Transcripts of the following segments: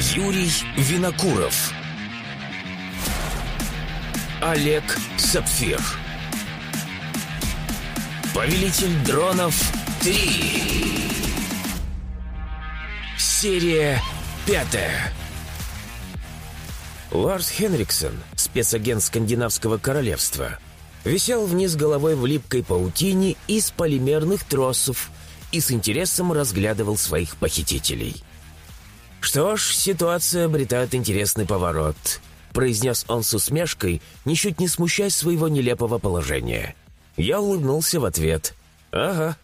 Юрий Винокуров. Олег Сапфир. Повелитель дронов 3 Серия пятая. Ларс Хенриксон, спецагент Скандинавского королевства, висел вниз головой в липкой паутине из полимерных тросов и с интересом разглядывал своих похитителей. «Что ж, ситуация обретает интересный поворот», — произнес он с усмешкой, ничуть не смущаясь своего нелепого положения. Я улыбнулся в ответ. «Ага.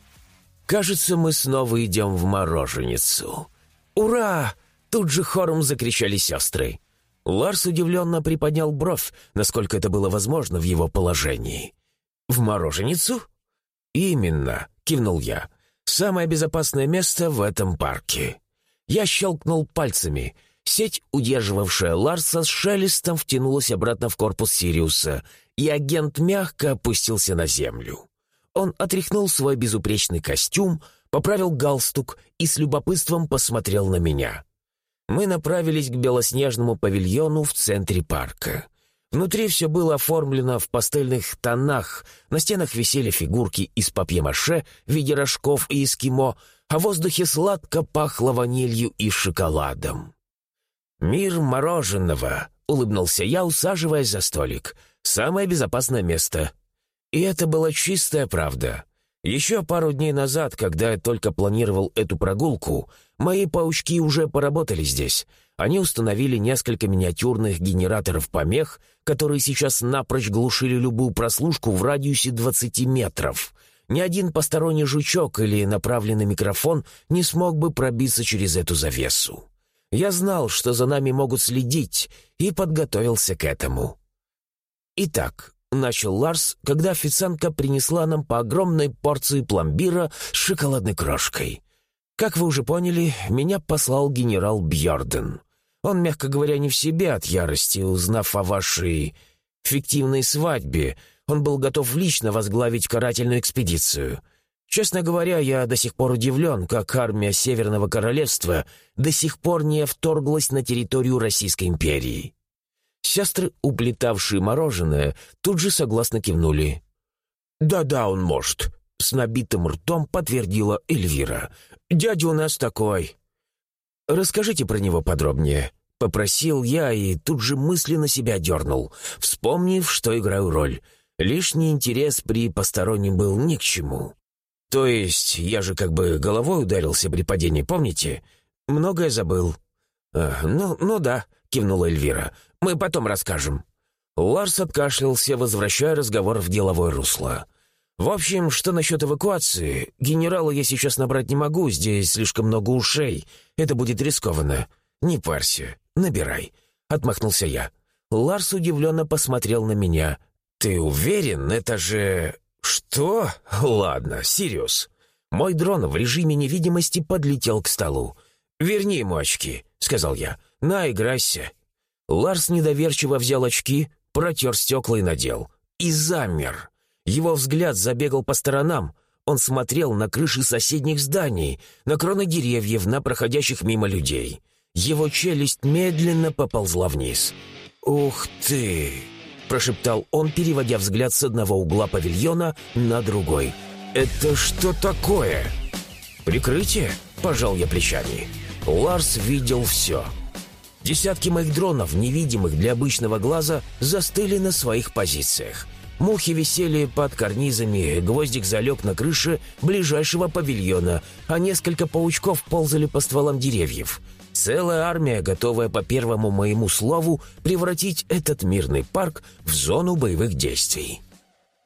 Кажется, мы снова идем в мороженицу». «Ура!» — тут же хором закричали сестры. Ларс удивленно приподнял бровь, насколько это было возможно в его положении. «В мороженицу?» «Именно», — кивнул я. «Самое безопасное место в этом парке». Я щелкнул пальцами. Сеть, удерживавшая Ларса, с шелестом втянулась обратно в корпус Сириуса, и агент мягко опустился на землю. Он отряхнул свой безупречный костюм, поправил галстук и с любопытством посмотрел на меня. Мы направились к белоснежному павильону в центре парка. Внутри все было оформлено в пастельных тонах, на стенах висели фигурки из папье-маше в виде рожков и эскимо, а в воздухе сладко пахло ванилью и шоколадом. «Мир мороженого», — улыбнулся я, усаживаясь за столик. «Самое безопасное место». И это была чистая правда. Еще пару дней назад, когда я только планировал эту прогулку, мои паучки уже поработали здесь. Они установили несколько миниатюрных генераторов помех, которые сейчас напрочь глушили любую прослушку в радиусе 20 метров. Ни один посторонний жучок или направленный микрофон не смог бы пробиться через эту завесу. Я знал, что за нами могут следить, и подготовился к этому. Итак, начал Ларс, когда официантка принесла нам по огромной порции пломбира с шоколадной крошкой. Как вы уже поняли, меня послал генерал Бьорден. Он, мягко говоря, не в себе от ярости, узнав о вашей фиктивной свадьбе. Он был готов лично возглавить карательную экспедицию. Честно говоря, я до сих пор удивлен, как армия Северного Королевства до сих пор не вторглась на территорию Российской империи. Сестры, уплетавшие мороженое, тут же согласно кивнули. «Да-да, он может», — с набитым ртом подтвердила Эльвира. «Дядя у нас такой». «Расскажите про него подробнее», — попросил я и тут же мысленно себя дернул, вспомнив, что играю роль. Лишний интерес при постороннем был ни к чему. То есть я же как бы головой ударился при падении, помните? Многое забыл. А, «Ну, ну да», — кивнула Эльвира. Мы потом расскажем». Ларс откашлялся, возвращая разговор в деловое русло. «В общем, что насчет эвакуации? Генерала я сейчас набрать не могу, здесь слишком много ушей. Это будет рискованно. Не парься, набирай», — отмахнулся я. Ларс удивленно посмотрел на меня. «Ты уверен? Это же...» «Что? Ладно, Сириус». Мой дрон в режиме невидимости подлетел к столу. «Верни ему очки», — сказал я. «На, играйся. Ларс недоверчиво взял очки, протер стекла и надел. И замер. Его взгляд забегал по сторонам. Он смотрел на крыши соседних зданий, на кроны деревьев, на проходящих мимо людей. Его челюсть медленно поползла вниз. «Ух ты!» — прошептал он, переводя взгляд с одного угла павильона на другой. «Это что такое?» «Прикрытие?» — пожал я плечами. Ларс видел все. Десятки моих дронов, невидимых для обычного глаза, застыли на своих позициях. Мухи висели под карнизами, гвоздик залег на крыше ближайшего павильона, а несколько паучков ползали по стволам деревьев. Целая армия, готовая по первому моему слову превратить этот мирный парк в зону боевых действий.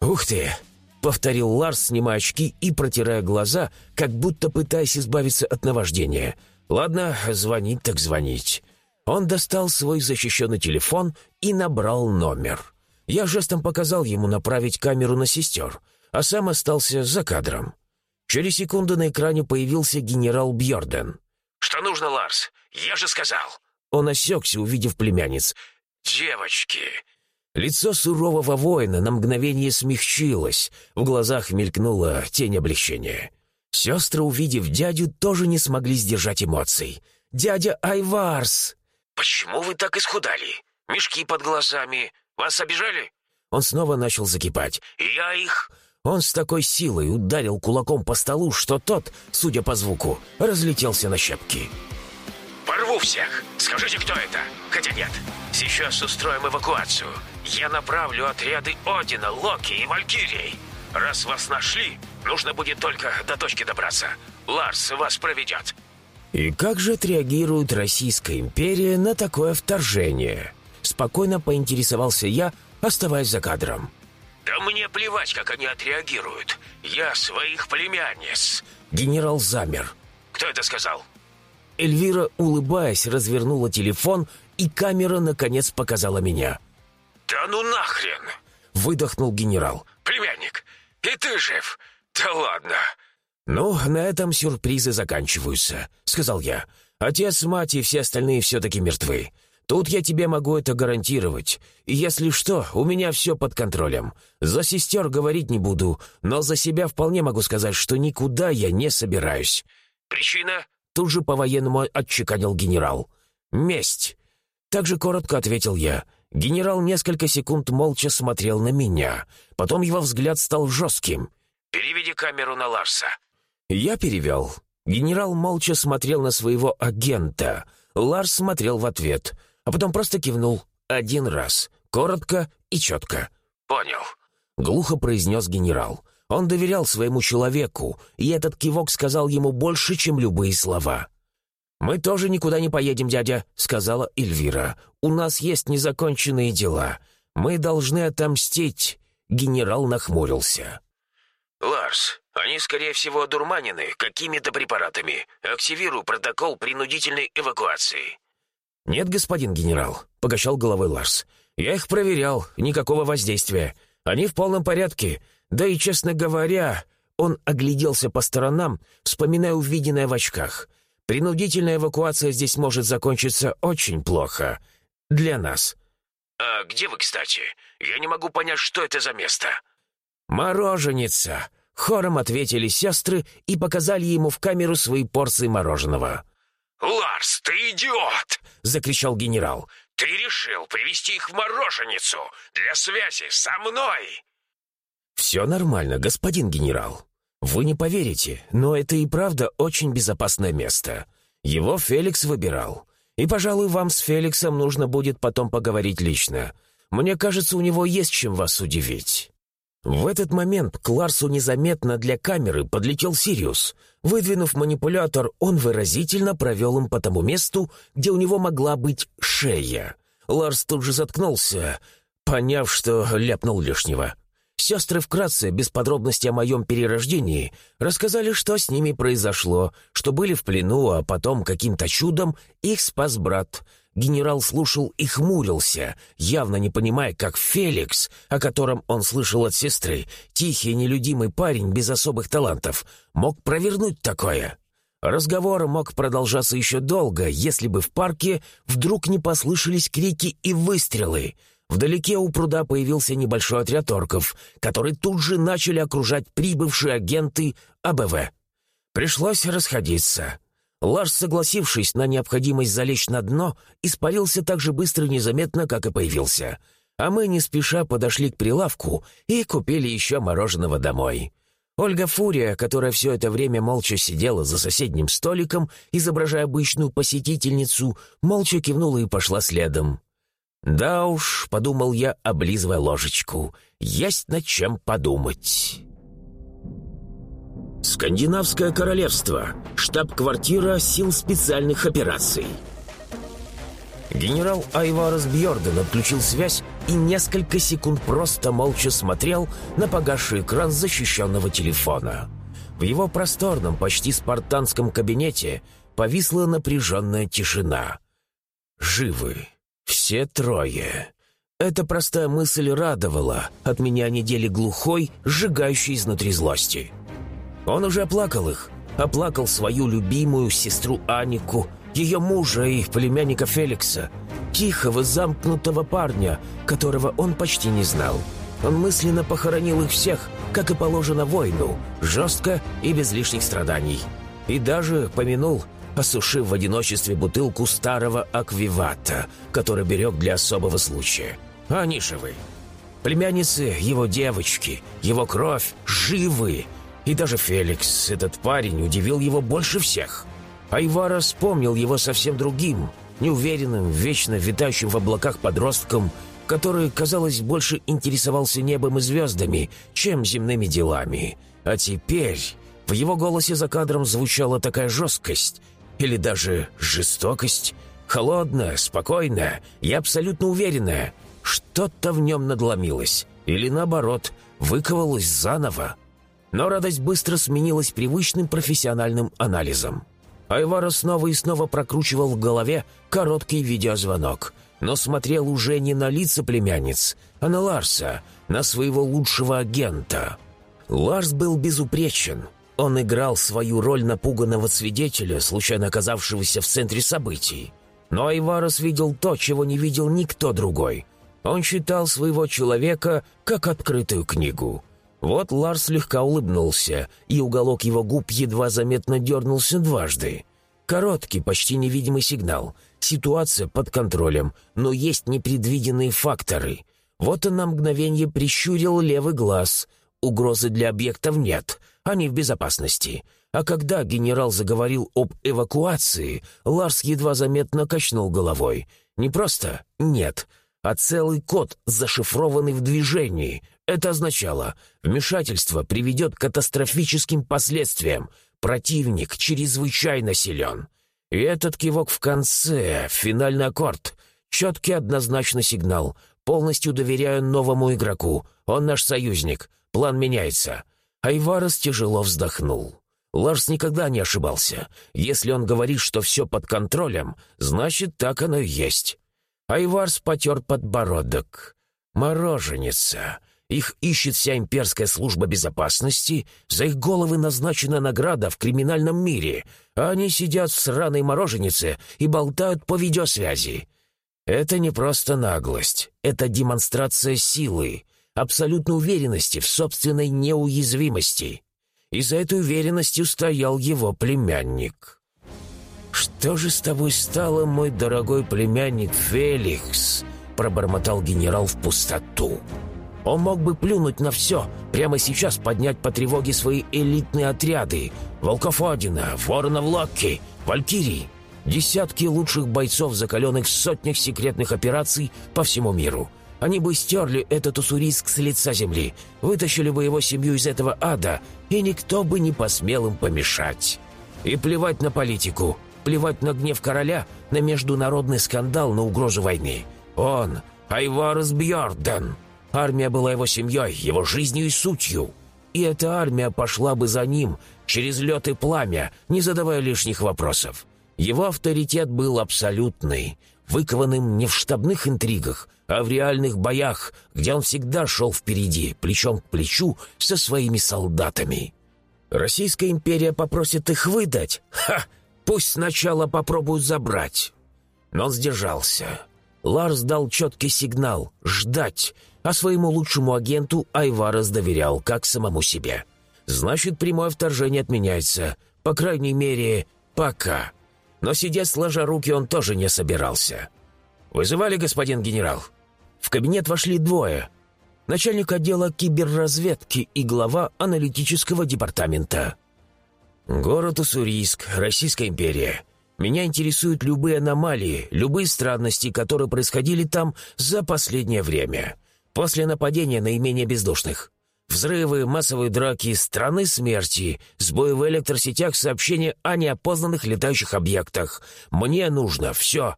«Ух ты!» — повторил Ларс, снимая очки и протирая глаза, как будто пытаясь избавиться от наваждения. «Ладно, звонить так звонить». Он достал свой защищенный телефон и набрал номер. Я жестом показал ему направить камеру на сестер, а сам остался за кадром. Через секунду на экране появился генерал Бьорден. «Что нужно, Ларс? Я же сказал!» Он осекся, увидев племянниц. «Девочки!» Лицо сурового воина на мгновение смягчилось, в глазах мелькнула тень облегчения. Сестры, увидев дядю, тоже не смогли сдержать эмоций. «Дядя Айварс!» Почему вы так исхудали? Мешки под глазами. Вас обижали?» Он снова начал закипать. «Я их...» Он с такой силой ударил кулаком по столу, что тот, судя по звуку, разлетелся на щепки. «Порву всех! Скажите, кто это? Хотя нет, сейчас устроим эвакуацию. Я направлю отряды Одина, Локи и Валькирии. Раз вас нашли, нужно будет только до точки добраться. Ларс вас проведет». И как же отреагирует Российская империя на такое вторжение? Спокойно поинтересовался я, оставаясь за кадром. «Да мне плевать, как они отреагируют. Я своих племянниц». Генерал замер. «Кто это сказал?» Эльвира, улыбаясь, развернула телефон, и камера, наконец, показала меня. «Да ну нахрен!» — выдохнул генерал. «Племянник, и ты жив? Да ладно!» «Ну, на этом сюрпризы заканчиваются», — сказал я. «Отец, мать и все остальные все-таки мертвы. Тут я тебе могу это гарантировать. И если что, у меня все под контролем. За сестер говорить не буду, но за себя вполне могу сказать, что никуда я не собираюсь». «Причина?» Тут же по-военному отчеканил генерал. «Месть!» Также коротко ответил я. Генерал несколько секунд молча смотрел на меня. Потом его взгляд стал жестким. «Переведи камеру на Ларса». Я перевел. Генерал молча смотрел на своего агента. Ларс смотрел в ответ — а потом просто кивнул один раз, коротко и четко. «Понял», — глухо произнес генерал. Он доверял своему человеку, и этот кивок сказал ему больше, чем любые слова. «Мы тоже никуда не поедем, дядя», — сказала Эльвира. «У нас есть незаконченные дела. Мы должны отомстить». Генерал нахмурился. «Ларс, они, скорее всего, одурманены какими-то препаратами. Активирую протокол принудительной эвакуации». «Нет, господин генерал», — покачал головой Ларс. «Я их проверял, никакого воздействия. Они в полном порядке. Да и, честно говоря...» Он огляделся по сторонам, вспоминая увиденное в очках. «Принудительная эвакуация здесь может закончиться очень плохо. Для нас». «А где вы, кстати? Я не могу понять, что это за место». «Мороженица!» — хором ответили сестры и показали ему в камеру свои порции мороженого. «Ларс, ты идиот!» — закричал генерал. «Ты решил привести их в мороженицу для связи со мной!» «Все нормально, господин генерал. Вы не поверите, но это и правда очень безопасное место. Его Феликс выбирал. И, пожалуй, вам с Феликсом нужно будет потом поговорить лично. Мне кажется, у него есть чем вас удивить». В этот момент к Ларсу незаметно для камеры подлетел Сириус. Выдвинув манипулятор, он выразительно провел им по тому месту, где у него могла быть шея. Ларс тут же заткнулся, поняв, что ляпнул лишнего. Сестры вкратце, без подробностей о моем перерождении, рассказали, что с ними произошло, что были в плену, а потом каким-то чудом их спас брат — Генерал слушал и хмурился, явно не понимая, как Феликс, о котором он слышал от сестры, тихий нелюдимый парень без особых талантов, мог провернуть такое. Разговор мог продолжаться еще долго, если бы в парке вдруг не послышались крики и выстрелы. Вдалеке у пруда появился небольшой отряд орков, которые тут же начали окружать прибывшие агенты АБВ. Пришлось расходиться. Ларс, согласившись на необходимость залечь на дно, испарился так же быстро и незаметно, как и появился. А мы не спеша подошли к прилавку и купили еще мороженого домой. Ольга Фурия, которая все это время молча сидела за соседним столиком, изображая обычную посетительницу, молча кивнула и пошла следом. «Да уж», — подумал я, облизывая ложечку, — «есть над чем подумать». Скандинавское королевство. Штаб-квартира сил специальных операций. Генерал Айварас Бьорден отключил связь и несколько секунд просто молча смотрел на погасший экран защищенного телефона. В его просторном, почти спартанском кабинете повисла напряженная тишина. «Живы. Все трое». Эта простая мысль радовала от меня недели глухой, сжигающей изнутри злости. Он уже оплакал их, оплакал свою любимую сестру Анику, ее мужа и племянника Феликса, тихого, замкнутого парня, которого он почти не знал. Он мысленно похоронил их всех, как и положено войну, жестко и без лишних страданий. И даже помянул осушив в одиночестве бутылку старого аквивата, который берег для особого случая. Они живы. Племянницы, его девочки, его кровь живы. И даже Феликс, этот парень, удивил его больше всех. Айвара вспомнил его совсем другим, неуверенным, вечно витающим в облаках подростком, который, казалось, больше интересовался небом и звездами, чем земными делами. А теперь в его голосе за кадром звучала такая жесткость, или даже жестокость, холодная, спокойная и абсолютно уверенная. Что-то в нем надломилось, или наоборот, выковалось заново. Но радость быстро сменилась привычным профессиональным анализом. Айвара снова и снова прокручивал в голове короткий видеозвонок, но смотрел уже не на лица племянниц, а на Ларса, на своего лучшего агента. Ларс был безупречен. Он играл свою роль напуганного свидетеля, случайно оказавшегося в центре событий. Но Айварос видел то, чего не видел никто другой. Он читал своего человека как открытую книгу. Вот Ларс слегка улыбнулся, и уголок его губ едва заметно дернулся дважды. Короткий, почти невидимый сигнал. Ситуация под контролем, но есть непредвиденные факторы. Вот он на мгновение прищурил левый глаз. Угрозы для объектов нет, они в безопасности. А когда генерал заговорил об эвакуации, Ларс едва заметно качнул головой. Не просто «нет», а целый код, зашифрованный в движении. Это означало, вмешательство приведет к катастрофическим последствиям. Противник чрезвычайно силен. И этот кивок в конце, финальный аккорд, четкий однозначный сигнал. Полностью доверяю новому игроку. Он наш союзник. План меняется. Айварес тяжело вздохнул. Ларс никогда не ошибался. Если он говорит, что все под контролем, значит, так оно и есть. Айварс потер подбородок. «Мороженица. Их ищет вся имперская служба безопасности, за их головы назначена награда в криминальном мире, а они сидят в сраной мороженице и болтают по видеосвязи. Это не просто наглость, это демонстрация силы, абсолютной уверенности в собственной неуязвимости. И за этой уверенностью стоял его племянник. «Что же с тобой стало, мой дорогой племянник Феликс?» — пробормотал генерал в пустоту. Он мог бы плюнуть на все, прямо сейчас поднять по тревоге свои элитные отряды. Волков Одина, Воронов Локки, Валькирий. Десятки лучших бойцов, закаленных в сотнях секретных операций по всему миру. Они бы стерли этот уссурийск с лица земли, вытащили бы его семью из этого ада, и никто бы не посмел им помешать. И плевать на политику, плевать на гнев короля, на международный скандал, на угрозу войны. Он, Айварес Бьорден, Армия была его семьей, его жизнью и сутью. И эта армия пошла бы за ним, через лед и пламя, не задавая лишних вопросов. Его авторитет был абсолютный, выкованным не в штабных интригах, а в реальных боях, где он всегда шел впереди, плечом к плечу со своими солдатами. Российская империя попросит их выдать? Ха! Пусть сначала попробуют забрать. Но он сдержался. Ларс дал четкий сигнал — ждать — а своему лучшему агенту Айварес доверял, как самому себе. Значит, прямое вторжение отменяется. По крайней мере, пока. Но сидеть сложа руки он тоже не собирался. «Вызывали, господин генерал?» В кабинет вошли двое. Начальник отдела киберразведки и глава аналитического департамента. «Город Уссурийск, Российская империя. Меня интересуют любые аномалии, любые странности, которые происходили там за последнее время. После нападения на имение бездушных. Взрывы, массовые драки, страны смерти, сбои в электросетях, сообщения о неопознанных летающих объектах. Мне нужно все.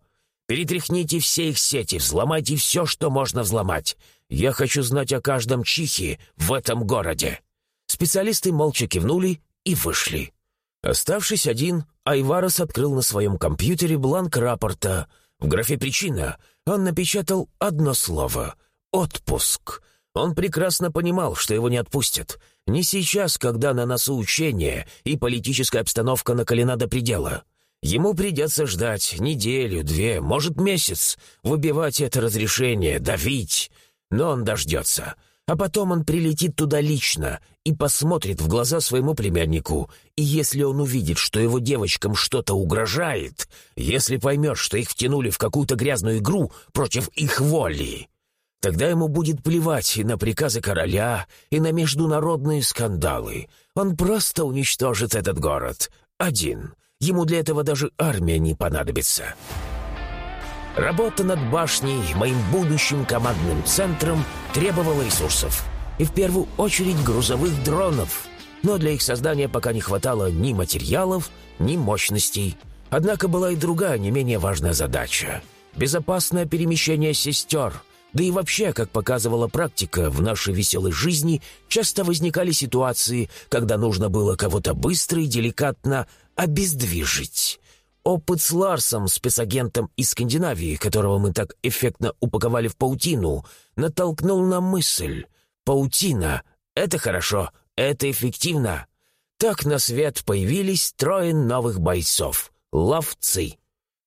Перетряхните все их сети, взломайте все, что можно взломать. Я хочу знать о каждом чихе в этом городе». Специалисты молча кивнули и вышли. Оставшись один, Айварес открыл на своем компьютере бланк рапорта. В графе «Причина» он напечатал одно слово — Отпуск. Он прекрасно понимал, что его не отпустят. Не сейчас, когда на носу учение и политическая обстановка накалена до предела. Ему придется ждать неделю, две, может, месяц, выбивать это разрешение, давить. Но он дождется. А потом он прилетит туда лично и посмотрит в глаза своему племяннику. И если он увидит, что его девочкам что-то угрожает, если поймет, что их втянули в какую-то грязную игру против их воли, тогда ему будет плевать и на приказы короля, и на международные скандалы. Он просто уничтожит этот город. Один. Ему для этого даже армия не понадобится. Работа над башней, моим будущим командным центром, требовала ресурсов. И в первую очередь грузовых дронов. Но для их создания пока не хватало ни материалов, ни мощностей. Однако была и другая, не менее важная задача. Безопасное перемещение сестер. Да и вообще, как показывала практика, в нашей веселой жизни часто возникали ситуации, когда нужно было кого-то быстро и деликатно обездвижить. Опыт с Ларсом, спецагентом из Скандинавии, которого мы так эффектно упаковали в паутину, натолкнул на мысль. Паутина — это хорошо, это эффективно. Так на свет появились трое новых бойцов — ловцы.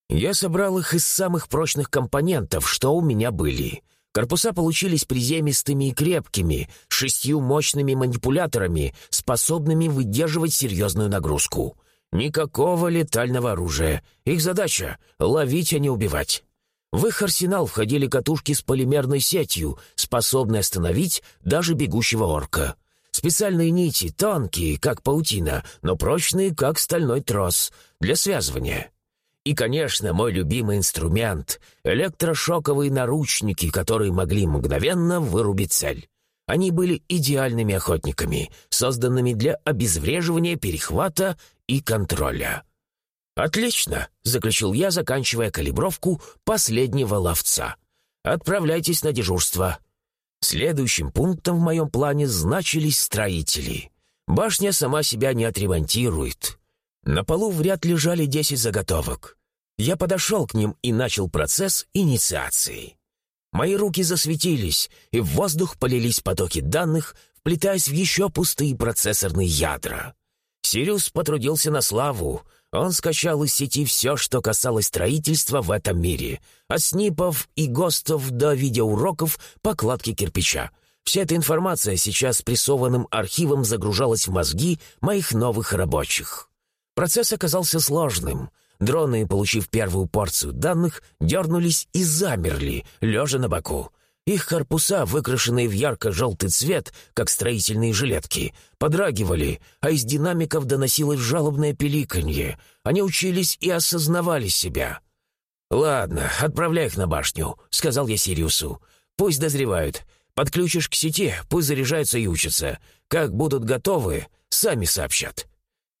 Я собрал их из самых прочных компонентов, что у меня были. Корпуса получились приземистыми и крепкими, шестью мощными манипуляторами, способными выдерживать серьезную нагрузку. Никакого летального оружия. Их задача — ловить, а не убивать. В их арсенал входили катушки с полимерной сетью, способные остановить даже бегущего орка. Специальные нити, тонкие, как паутина, но прочные, как стальной трос, для связывания. И, конечно, мой любимый инструмент — электрошоковые наручники, которые могли мгновенно вырубить цель. Они были идеальными охотниками, созданными для обезвреживания, перехвата и контроля. «Отлично», — заключил я, заканчивая калибровку последнего ловца. «Отправляйтесь на дежурство». Следующим пунктом в моем плане значились строители. Башня сама себя не отремонтирует. На полу в ряд лежали десять заготовок. Я подошел к ним и начал процесс инициации. Мои руки засветились, и в воздух полились потоки данных, вплетаясь в еще пустые процессорные ядра. Сириус потрудился на славу. Он скачал из сети все, что касалось строительства в этом мире. От снипов и ГОСТов до видеоуроков покладки кирпича. Вся эта информация сейчас прессованным архивом загружалась в мозги моих новых рабочих. Процесс оказался сложным. Дроны, получив первую порцию данных, дернулись и замерли, лежа на боку. Их корпуса, выкрашенные в ярко-желтый цвет, как строительные жилетки, подрагивали, а из динамиков доносилось жалобное пиликанье. Они учились и осознавали себя. «Ладно, отправляй их на башню», — сказал я Сириусу. «Пусть дозревают. Подключишь к сети, пусть заряжаются и учатся. Как будут готовы, сами сообщат».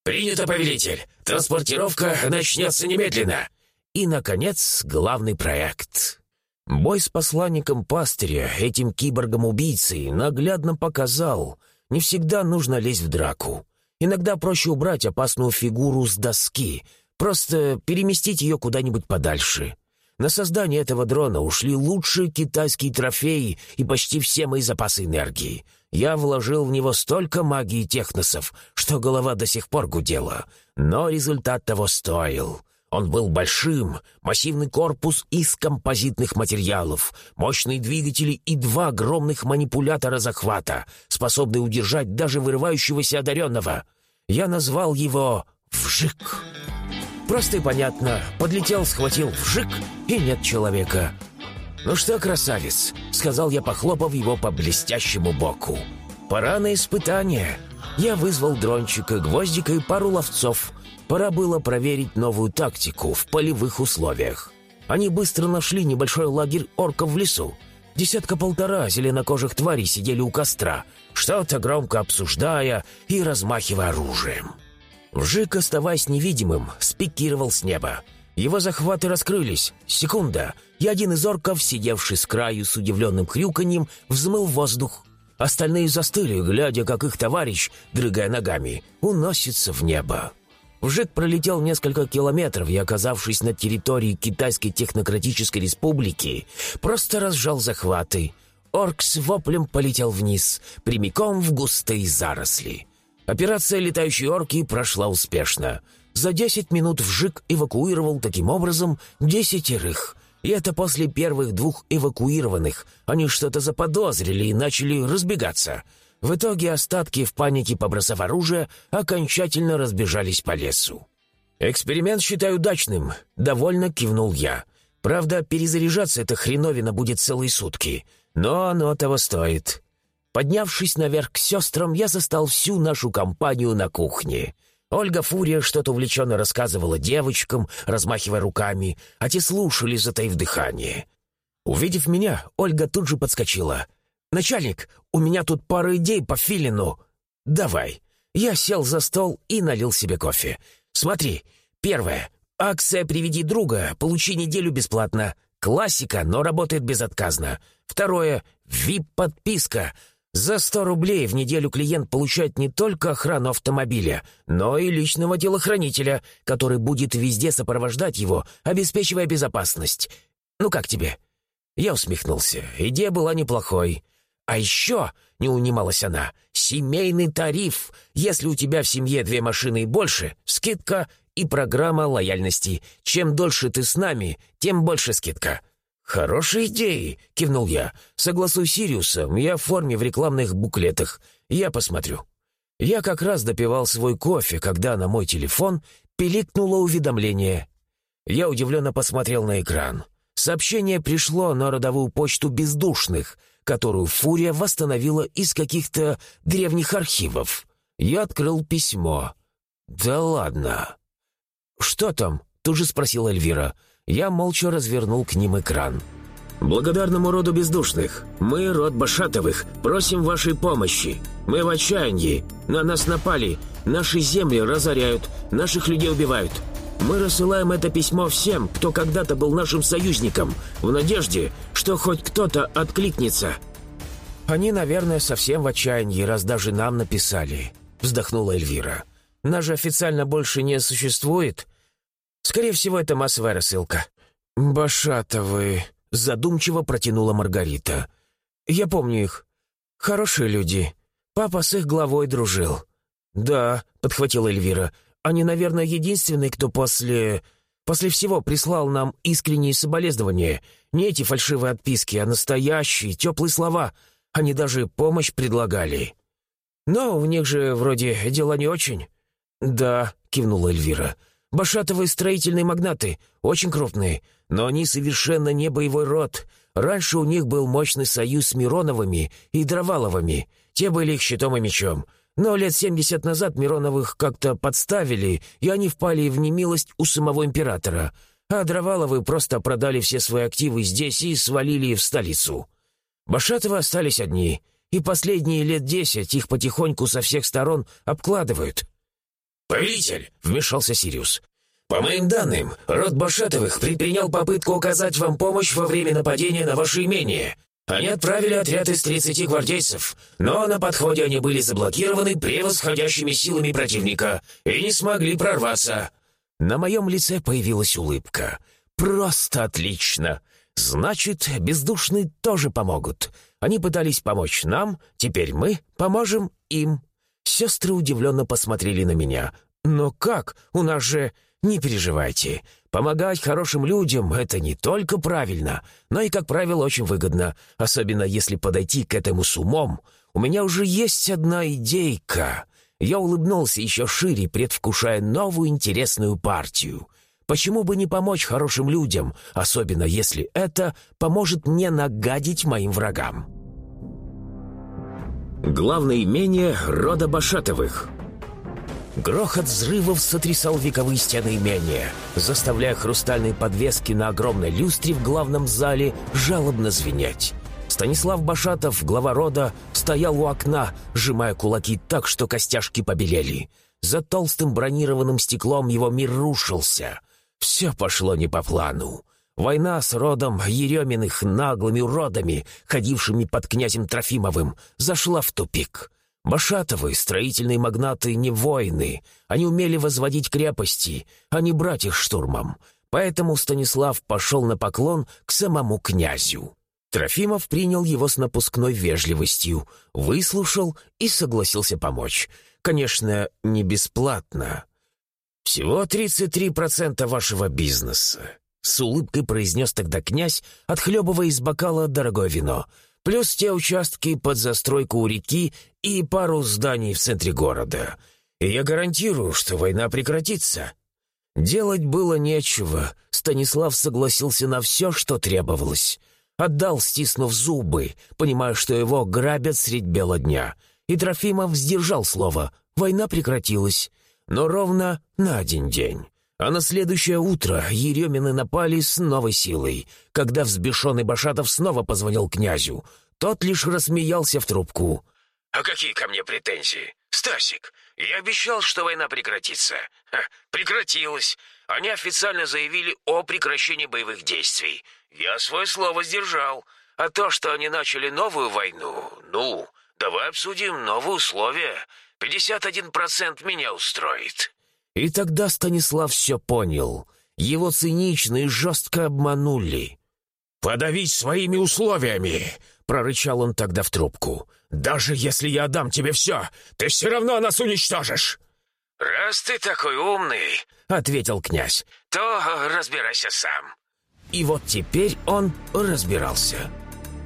«Принято, повелитель! Транспортировка начнется немедленно!» И, наконец, главный проект. Бой с посланником пастыря, этим киборгом-убийцей, наглядно показал, не всегда нужно лезть в драку. Иногда проще убрать опасную фигуру с доски, просто переместить ее куда-нибудь подальше. На создание этого дрона ушли лучшие китайские трофеи и почти все мои запасы энергии. Я вложил в него столько магии техносов, что голова до сих пор гудела. Но результат того стоил. Он был большим, массивный корпус из композитных материалов, мощные двигатели и два огромных манипулятора захвата, способные удержать даже вырывающегося одаренного. Я назвал его «Вжик». Просто и понятно. Подлетел, схватил «Вжик» и нет человека. «Ну что, красавец», — сказал я, похлопав его по блестящему боку. «Пора на испытание». Я вызвал дрончика, гвоздика и пару ловцов — Пора было проверить новую тактику в полевых условиях. Они быстро нашли небольшой лагерь орков в лесу. Десятка-полтора зеленокожих тварей сидели у костра, что-то громко обсуждая и размахивая оружием. Вжик, оставаясь невидимым, спикировал с неба. Его захваты раскрылись. Секунда, и один из орков, сидевший с краю с удивленным хрюканьем, взмыл воздух. Остальные застыли, глядя, как их товарищ, дрыгая ногами, уносится в небо. Вжик пролетел несколько километров и, оказавшись на территории Китайской Технократической Республики, просто разжал захваты. Орк с воплем полетел вниз, прямиком в густые заросли. Операция «Летающие орки» прошла успешно. За 10 минут Вжик эвакуировал таким образом десятерых. И это после первых двух эвакуированных. Они что-то заподозрили и начали разбегаться. В итоге остатки в панике побросав оружие, окончательно разбежались по лесу. «Эксперимент считаю удачным», — довольно кивнул я. «Правда, перезаряжаться эта хреновина будет целые сутки, но оно того стоит». Поднявшись наверх к сестрам, я застал всю нашу компанию на кухне. Ольга Фурия что-то увлеченно рассказывала девочкам, размахивая руками, а те слушали, затаив дыхание. Увидев меня, Ольга тут же подскочила. «Начальник, у меня тут пара идей по филину». «Давай». Я сел за стол и налил себе кофе. «Смотри, первое. Акция «Приведи друга», получи неделю бесплатно. Классика, но работает безотказно. Второе. VIP-подписка. За 100 рублей в неделю клиент получает не только охрану автомобиля, но и личного телохранителя, который будет везде сопровождать его, обеспечивая безопасность. Ну как тебе?» Я усмехнулся. Идея была неплохой. «А еще», — не унималась она, — «семейный тариф. Если у тебя в семье две машины и больше, скидка и программа лояльности. Чем дольше ты с нами, тем больше скидка». «Хорошие идеи», — кивнул я. «Согласуй Сириусом, я в форме в рекламных буклетах. Я посмотрю». Я как раз допивал свой кофе, когда на мой телефон пиликнуло уведомление. Я удивленно посмотрел на экран. Сообщение пришло на родовую почту бездушных, которую Фурия восстановила из каких-то древних архивов. Я открыл письмо. «Да ладно». «Что там?» — тут же спросила Эльвира. Я молча развернул к ним экран. «Благодарному роду бездушных, мы, род Башатовых, просим вашей помощи. Мы в отчаянии. На нас напали, наши земли разоряют, наших людей убивают. Мы рассылаем это письмо всем, кто когда-то был нашим союзником, в надежде, что хоть кто-то откликнется». «Они, наверное, совсем в отчаянии, раз даже нам написали», — вздохнула Эльвира. «Нас же официально больше не существует, Скорее всего, это массовая рассылка». «Башатовы», — задумчиво протянула Маргарита. «Я помню их. Хорошие люди. Папа с их главой дружил». «Да», — подхватила Эльвира. «Они, наверное, единственные, кто после... после всего прислал нам искренние соболезнования. Не эти фальшивые отписки, а настоящие, теплые слова. Они даже помощь предлагали». «Но у них же вроде дела не очень». «Да», — кивнула Эльвира. Башатовые строительные магнаты, очень крупные, но они совершенно не боевой род. Раньше у них был мощный союз с Мироновыми и Дроваловыми. Те были их щитом и мечом. Но лет семьдесят назад Мироновых как-то подставили, и они впали в немилость у самого императора. А Дроваловы просто продали все свои активы здесь и свалили в столицу. Башатовы остались одни, и последние лет десять их потихоньку со всех сторон обкладывают. «Повелитель!» — вмешался Сириус. «По моим данным, род Башатовых предпринял попытку оказать вам помощь во время нападения на ваше имение. Они отправили отряд из 30 гвардейцев, но на подходе они были заблокированы превосходящими силами противника и не смогли прорваться». На моем лице появилась улыбка. «Просто отлично! Значит, бездушные тоже помогут. Они пытались помочь нам, теперь мы поможем им». Сестры удивленно посмотрели на меня. «Но как? У нас же...» «Не переживайте. Помогать хорошим людям — это не только правильно, но и, как правило, очень выгодно, особенно если подойти к этому с умом. У меня уже есть одна идейка». Я улыбнулся еще шире, предвкушая новую интересную партию. Почему бы не помочь хорошим людям, особенно если это поможет мне нагадить моим врагам? Главное имение рода Башатовых. Грохот взрывов сотрясал вековые стены имения, заставляя хрустальные подвески на огромной люстре в главном зале жалобно звенеть. Станислав Башатов, глава рода, стоял у окна, сжимая кулаки так, что костяшки побелели. За толстым бронированным стеклом его мир рушился. Все пошло не по плану. Война с родом Ереминых наглыми уродами, ходившими под князем Трофимовым, зашла в тупик. Башатовы, строительные магнаты, не воины. Они умели возводить крепости, а не брать их штурмом. Поэтому Станислав пошел на поклон к самому князю. Трофимов принял его с напускной вежливостью, выслушал и согласился помочь. Конечно, не бесплатно. «Всего 33% вашего бизнеса. С улыбкой произнес тогда князь, отхлебывая из бокала дорогое вино, плюс те участки под застройку у реки и пару зданий в центре города. И я гарантирую, что война прекратится. Делать было нечего. Станислав согласился на все, что требовалось. Отдал, стиснув зубы, понимая, что его грабят средь бела дня. И Трофимов сдержал слово. Война прекратилась. Но ровно на один день. А на следующее утро Еремины напали с новой силой. Когда взбешенный Башатов снова позвонил князю, тот лишь рассмеялся в трубку. «А какие ко мне претензии? Стасик, я обещал, что война прекратится. Ха, прекратилась. Они официально заявили о прекращении боевых действий. Я свое слово сдержал. А то, что они начали новую войну, ну, давай обсудим новые условия. 51% меня устроит». И тогда Станислав все понял. Его цинично и жестко обманули. «Подавись своими условиями!» — прорычал он тогда в трубку. «Даже если я отдам тебе все, ты все равно нас уничтожишь!» «Раз ты такой умный», — ответил князь, — «то разбирайся сам». И вот теперь он разбирался.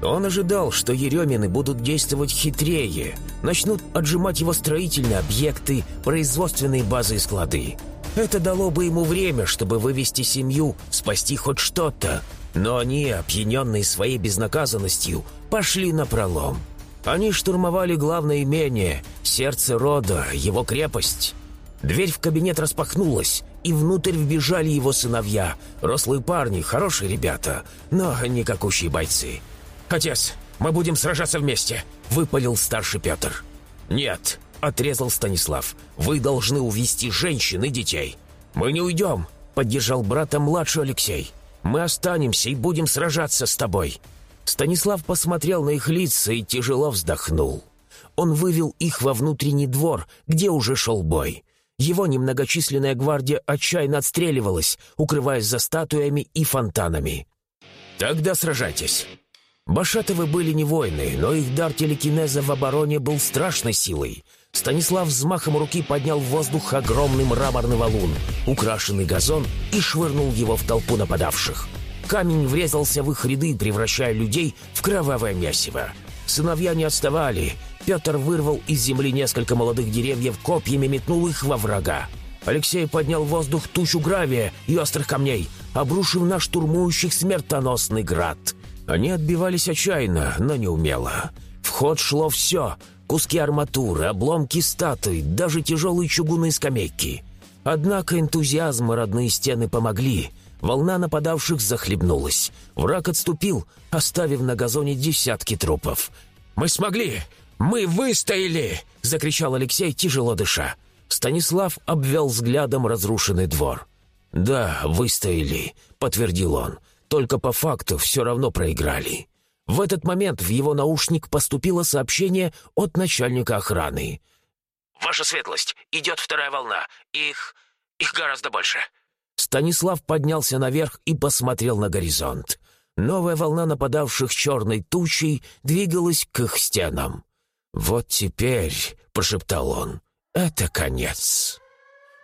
Он ожидал, что Еремины будут действовать хитрее, начнут отжимать его строительные объекты, производственные базы и склады. Это дало бы ему время, чтобы вывести семью, спасти хоть что-то. Но они, опьяненные своей безнаказанностью, пошли на пролом. Они штурмовали главное имение, сердце рода, его крепость. Дверь в кабинет распахнулась, и внутрь вбежали его сыновья. Рослые парни, хорошие ребята, но никакущие бойцы. «Отец, мы будем сражаться вместе», — выпалил старший Петр. «Нет», — отрезал Станислав, — «вы должны увести женщин и детей». «Мы не уйдем», — поддержал брата младший Алексей. «Мы останемся и будем сражаться с тобой». Станислав посмотрел на их лица и тяжело вздохнул. Он вывел их во внутренний двор, где уже шел бой. Его немногочисленная гвардия отчаянно отстреливалась, укрываясь за статуями и фонтанами. «Тогда сражайтесь», Башатовы были не воины, но их дар телекинеза в обороне был страшной силой. Станислав взмахом руки поднял в воздух огромный мраморный валун, украшенный газон, и швырнул его в толпу нападавших. Камень врезался в их ряды, превращая людей в кровавое месиво. Сыновья не отставали. Петр вырвал из земли несколько молодых деревьев, копьями метнул их во врага. Алексей поднял в воздух тучу гравия и острых камней, обрушив на штурмующих смертоносный град — они отбивались отчаянно, но неумело. В ход шло все — куски арматуры, обломки статуй, даже тяжелые чугунные скамейки. Однако энтузиазм и родные стены помогли. Волна нападавших захлебнулась. Враг отступил, оставив на газоне десятки трупов. «Мы смогли! Мы выстояли!» — закричал Алексей, тяжело дыша. Станислав обвел взглядом разрушенный двор. «Да, выстояли», — подтвердил он. Только по факту все равно проиграли. В этот момент в его наушник поступило сообщение от начальника охраны. «Ваша светлость, идет вторая волна. Их... их гораздо больше». Станислав поднялся наверх и посмотрел на горизонт. Новая волна нападавших черной тучей двигалась к их стенам. «Вот теперь», — прошептал он, — «это конец».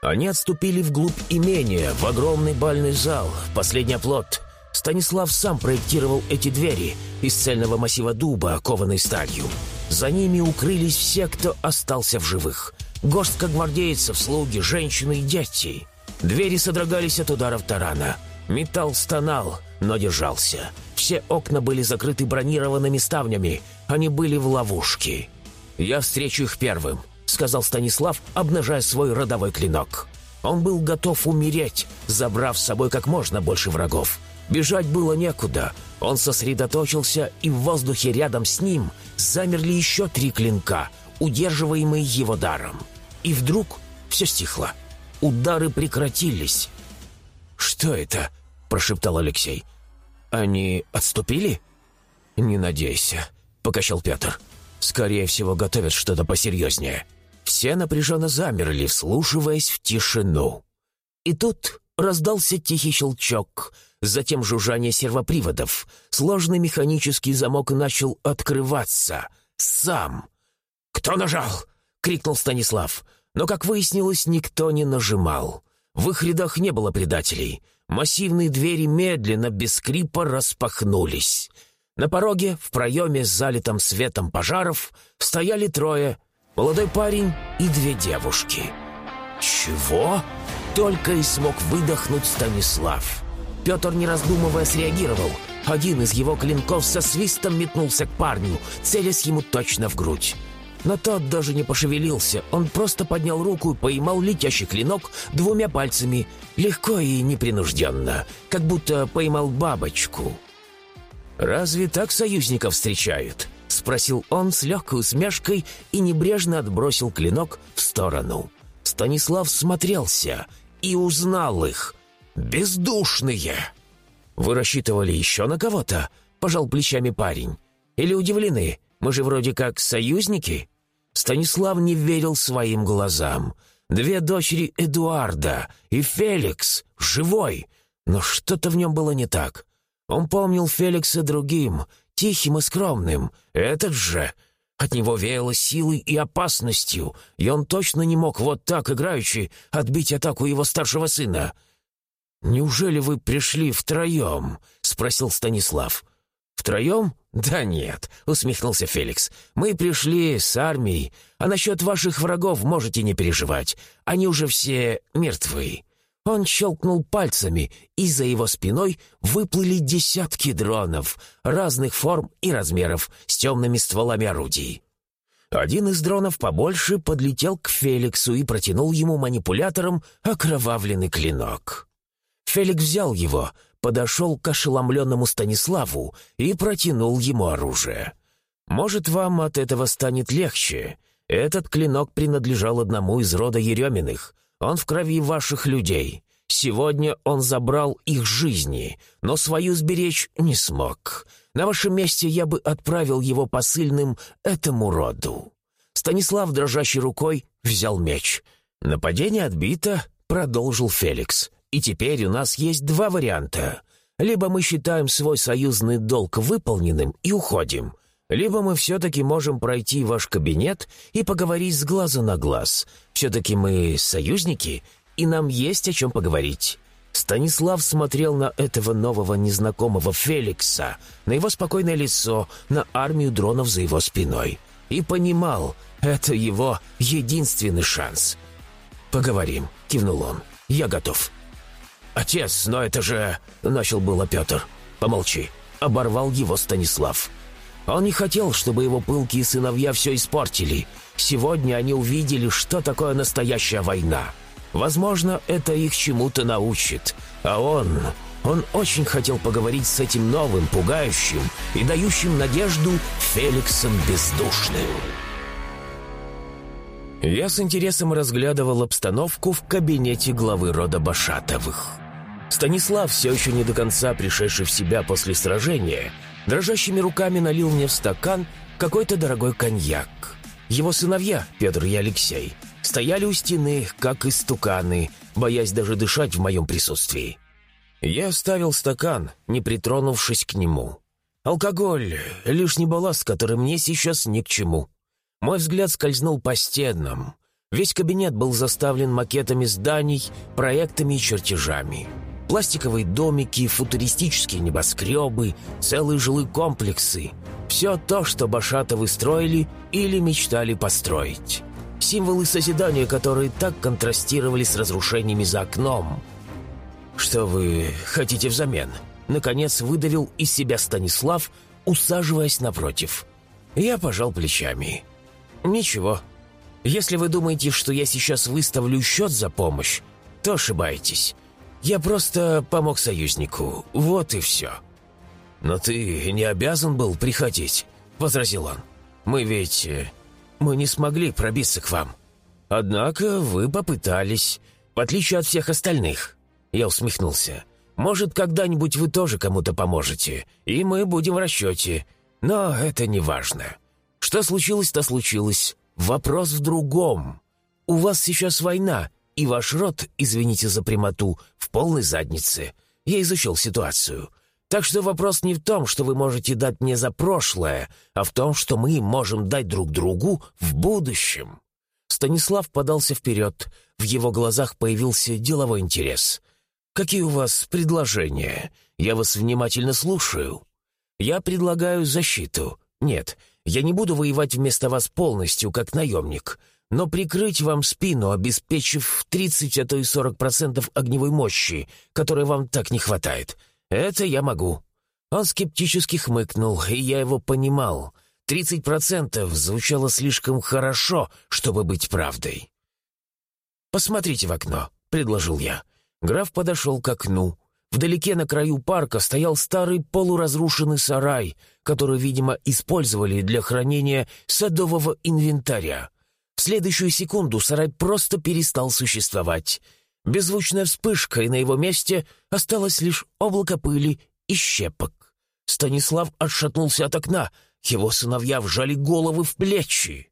Они отступили вглубь имения, в огромный бальный зал, последний оплот, Станислав сам проектировал эти двери из цельного массива дуба, окованной сталью. За ними укрылись все, кто остался в живых. Горстка гвардейцев, слуги, женщины и дети. Двери содрогались от ударов тарана. Металл стонал, но держался. Все окна были закрыты бронированными ставнями. Они были в ловушке. «Я встречу их первым», — сказал Станислав, обнажая свой родовой клинок. Он был готов умереть, забрав с собой как можно больше врагов. Бежать было некуда. Он сосредоточился, и в воздухе рядом с ним замерли еще три клинка, удерживаемые его даром. И вдруг все стихло. Удары прекратились. «Что это?» – прошептал Алексей. «Они отступили?» «Не надейся», – покачал Петр. «Скорее всего, готовят что-то посерьезнее». Все напряженно замерли, вслушиваясь в тишину. И тут раздался тихий щелчок – затем жужжание сервоприводов. Сложный механический замок начал открываться. Сам. «Кто нажал?» — крикнул Станислав. Но, как выяснилось, никто не нажимал. В их рядах не было предателей. массивные двери медленно, без скрипа, распахнулись. На пороге, в проеме с залитым светом пожаров, стояли трое — молодой парень и две девушки. «Чего?» — только и смог выдохнуть Станислав. Петр, не раздумывая, среагировал. Один из его клинков со свистом метнулся к парню, целясь ему точно в грудь. Но тот даже не пошевелился, он просто поднял руку и поймал летящий клинок двумя пальцами, легко и непринужденно, как будто поймал бабочку. «Разве так союзников встречают?» — спросил он с легкой усмешкой и небрежно отбросил клинок в сторону. Станислав смотрелся и узнал их. «Бездушные!» «Вы рассчитывали еще на кого-то?» — пожал плечами парень. «Или удивлены? Мы же вроде как союзники?» Станислав не верил своим глазам. Две дочери Эдуарда и Феликс, живой. Но что-то в нем было не так. Он помнил Феликса другим, тихим и скромным. Этот же... От него веяло силой и опасностью, и он точно не мог вот так, играючи, отбить атаку его старшего сына. «Неужели вы пришли втроем?» — спросил Станислав. «Втроем? Да нет», — усмехнулся Феликс. «Мы пришли с армией, а насчет ваших врагов можете не переживать. Они уже все мертвы». Он щелкнул пальцами, и за его спиной выплыли десятки дронов разных форм и размеров с темными стволами орудий. Один из дронов побольше подлетел к Феликсу и протянул ему манипулятором окровавленный клинок. Феликс взял его, подошел к ошеломленному Станиславу и протянул ему оружие. «Может, вам от этого станет легче. Этот клинок принадлежал одному из рода Ереминых. Он в крови ваших людей. Сегодня он забрал их жизни, но свою сберечь не смог. На вашем месте я бы отправил его посыльным этому роду». Станислав, дрожащей рукой, взял меч. «Нападение отбито», — продолжил Феликс. И теперь у нас есть два варианта. Либо мы считаем свой союзный долг выполненным и уходим, либо мы все-таки можем пройти ваш кабинет и поговорить с глазу на глаз. Все-таки мы союзники, и нам есть о чем поговорить». Станислав смотрел на этого нового незнакомого Феликса, на его спокойное лицо, на армию дронов за его спиной. И понимал, это его единственный шанс. «Поговорим», — кивнул он. «Я готов». «Отец, но это же...» — начал было Петр. «Помолчи», — оборвал его Станислав. Он не хотел, чтобы его пылкие сыновья все испортили. Сегодня они увидели, что такое настоящая война. Возможно, это их чему-то научит. А он... Он очень хотел поговорить с этим новым, пугающим и дающим надежду Феликсом Бездушным. Я с интересом разглядывал обстановку в кабинете главы рода Башатовых. Станислав, все еще не до конца пришедший в себя после сражения, дрожащими руками налил мне в стакан какой-то дорогой коньяк. Его сыновья, Петр и Алексей, стояли у стены, как истуканы, боясь даже дышать в моем присутствии. Я оставил стакан, не притронувшись к нему. Алкоголь — лишний балласт, который мне сейчас ни к чему. Мой взгляд скользнул по стенам. Весь кабинет был заставлен макетами зданий, проектами и чертежами. Пластиковые домики, футуристические небоскребы, целые жилые комплексы. Все то, что Башатовы строили или мечтали построить. Символы созидания, которые так контрастировали с разрушениями за окном. «Что вы хотите взамен?» Наконец выдавил из себя Станислав, усаживаясь напротив. Я пожал плечами. «Ничего. Если вы думаете, что я сейчас выставлю счет за помощь, то ошибаетесь. Я просто помог союзнику. Вот и все». «Но ты не обязан был приходить», — возразил он. «Мы ведь... Э, мы не смогли пробиться к вам. Однако вы попытались, в отличие от всех остальных». Я усмехнулся. «Может, когда-нибудь вы тоже кому-то поможете, и мы будем в расчете. Но это не важно. Что случилось, то случилось. Вопрос в другом. У вас сейчас война, и ваш род, извините за прямоту, в полной заднице. Я изучил ситуацию. Так что вопрос не в том, что вы можете дать мне за прошлое, а в том, что мы можем дать друг другу в будущем». Станислав подался вперед. В его глазах появился деловой интерес. Какие у вас предложения? Я вас внимательно слушаю. Я предлагаю защиту. Нет, я не буду воевать вместо вас полностью, как наемник, но прикрыть вам спину, обеспечив 30, а то и 40% огневой мощи, которой вам так не хватает. Это я могу». Он скептически хмыкнул, и я его понимал. Тридцать процентов звучало слишком хорошо, чтобы быть правдой. «Посмотрите в окно», — предложил я. Граф подошел к окну. Вдалеке на краю парка стоял старый полуразрушенный сарай, который, видимо, использовали для хранения садового инвентаря. В следующую секунду сарай просто перестал существовать. Беззвучная вспышка, и на его месте осталось лишь облако пыли и щепок. Станислав отшатнулся от окна, его сыновья вжали головы в плечи.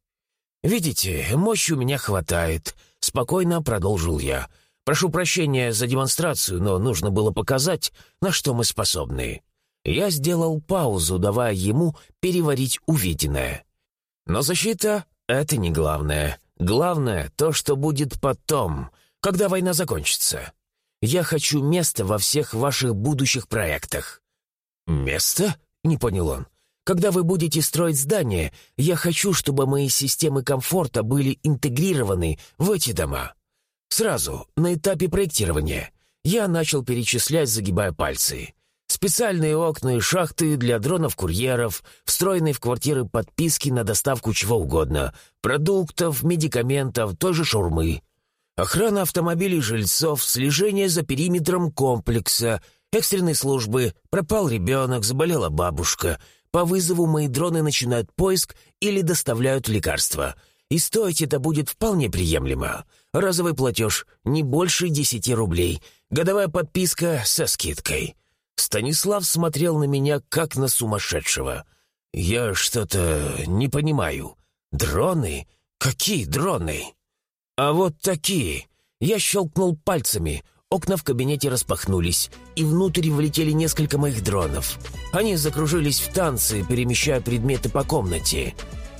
«Видите, мощи у меня хватает», — спокойно продолжил я. «Прошу прощения за демонстрацию, но нужно было показать, на что мы способны». Я сделал паузу, давая ему переварить увиденное. Но защита — это не главное. Главное — то, что будет потом, когда война закончится. Я хочу места во всех ваших будущих проектах». «Место?» — не понял он. Когда вы будете строить здание, я хочу, чтобы мои системы комфорта были интегрированы в эти дома. Сразу, на этапе проектирования, я начал перечислять, загибая пальцы. Специальные окна и шахты для дронов-курьеров, встроенные в квартиры подписки на доставку чего угодно, продуктов, медикаментов, той же шаурмы. Охрана автомобилей жильцов, слежение за периметром комплекса, экстренные службы, пропал ребенок, заболела бабушка — по вызову мои дроны начинают поиск или доставляют лекарства. И стоить это будет вполне приемлемо. Разовый платеж не больше десяти рублей. Годовая подписка со скидкой. Станислав смотрел на меня, как на сумасшедшего. «Я что-то не понимаю. Дроны? Какие дроны?» «А вот такие!» Я щелкнул пальцами. Окна в кабинете распахнулись, и внутрь влетели несколько моих дронов. Они закружились в танцы, перемещая предметы по комнате.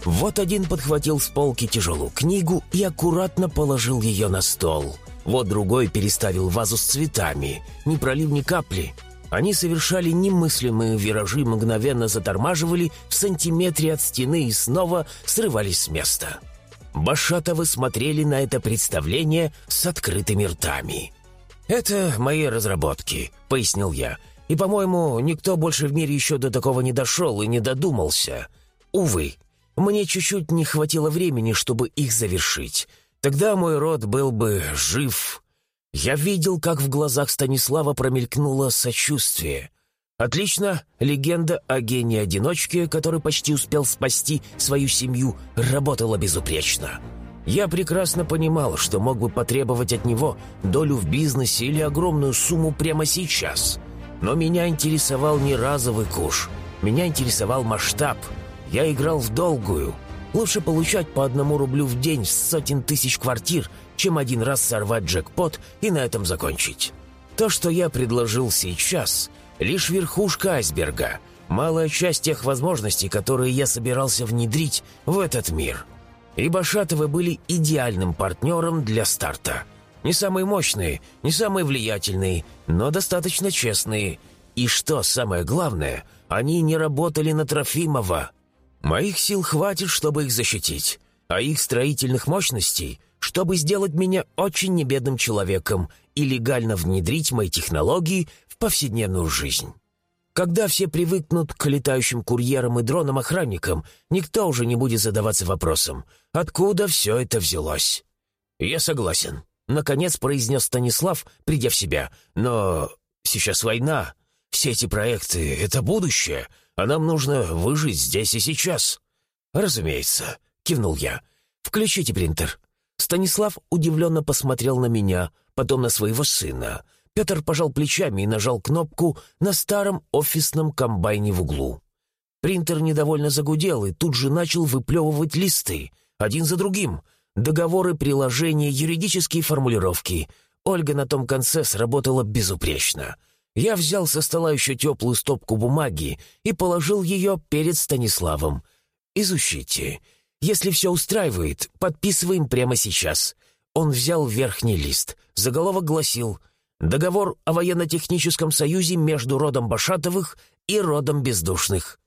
Вот один подхватил с полки тяжелую книгу и аккуратно положил ее на стол. Вот другой переставил вазу с цветами, не пролив ни капли. Они совершали немыслимые виражи, мгновенно затормаживали в сантиметре от стены и снова срывались с места. Башатовы смотрели на это представление с открытыми ртами. «Это мои разработки», — пояснил я. «И, по-моему, никто больше в мире еще до такого не дошел и не додумался. Увы, мне чуть-чуть не хватило времени, чтобы их завершить. Тогда мой род был бы жив». Я видел, как в глазах Станислава промелькнуло сочувствие. Отлично, легенда о гении-одиночке, который почти успел спасти свою семью, работала безупречно. Я прекрасно понимал, что мог бы потребовать от него долю в бизнесе или огромную сумму прямо сейчас. Но меня интересовал не разовый куш. Меня интересовал масштаб. Я играл в долгую. Лучше получать по одному рублю в день с сотен тысяч квартир, чем один раз сорвать джекпот и на этом закончить. То, что я предложил сейчас, лишь верхушка айсберга, малая часть тех возможностей, которые я собирался внедрить в этот мир – и Башатовы были идеальным партнером для старта. Не самые мощные, не самые влиятельные, но достаточно честные. И что самое главное, они не работали на Трофимова. Моих сил хватит, чтобы их защитить, а их строительных мощностей, чтобы сделать меня очень небедным человеком и легально внедрить мои технологии в повседневную жизнь. Когда все привыкнут к летающим курьерам и дронам-охранникам, никто уже не будет задаваться вопросом, откуда все это взялось. «Я согласен», — наконец произнес Станислав, придя в себя. «Но сейчас война. Все эти проекты — это будущее, а нам нужно выжить здесь и сейчас». «Разумеется», — кивнул я. «Включите принтер». Станислав удивленно посмотрел на меня, потом на своего сына — Петр пожал плечами и нажал кнопку на старом офисном комбайне в углу. Принтер недовольно загудел и тут же начал выплевывать листы, один за другим. Договоры, приложения, юридические формулировки. Ольга на том конце сработала безупречно. Я взял со стола еще теплую стопку бумаги и положил ее перед Станиславом. «Изучите. Если все устраивает, подписываем прямо сейчас». Он взял верхний лист. Заголовок гласил — Договор о военно-техническом союзе между родом Башатовых и родом Бездушных.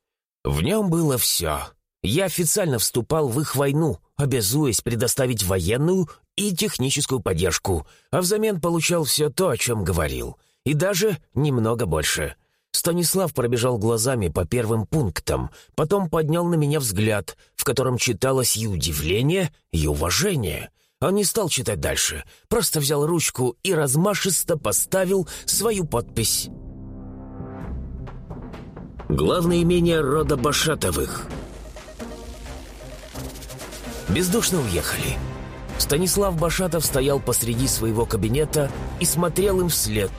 В нем было все. Я официально вступал в их войну, обязуясь предоставить военную и техническую поддержку, а взамен получал все то, о чем говорил. И даже немного больше. Станислав пробежал глазами по первым пунктам, потом поднял на меня взгляд, в котором читалось и удивление, и уважение. Он не стал читать дальше, просто взял ручку и размашисто поставил свою подпись. Главное имение рода Башатовых. Бездушно уехали. Станислав Башатов стоял посреди своего кабинета и смотрел им вслед.